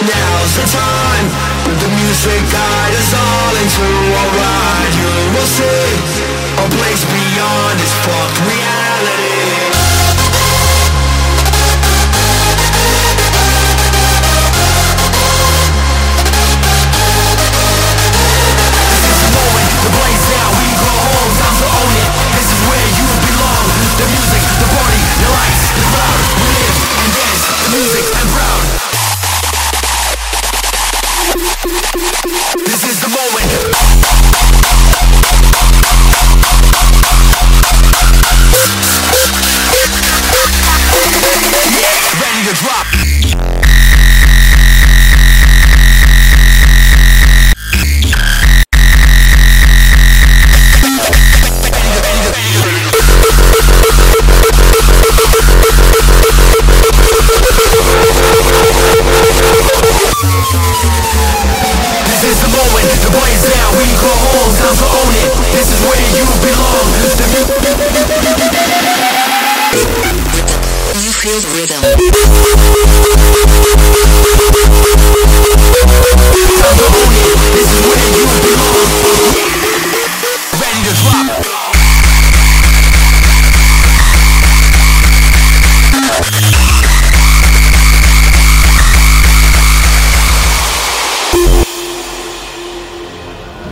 Now's the time, the music guide us on. is the moment, the play is now, we go home, time to own it. This is where you belong. The You feel rhythm.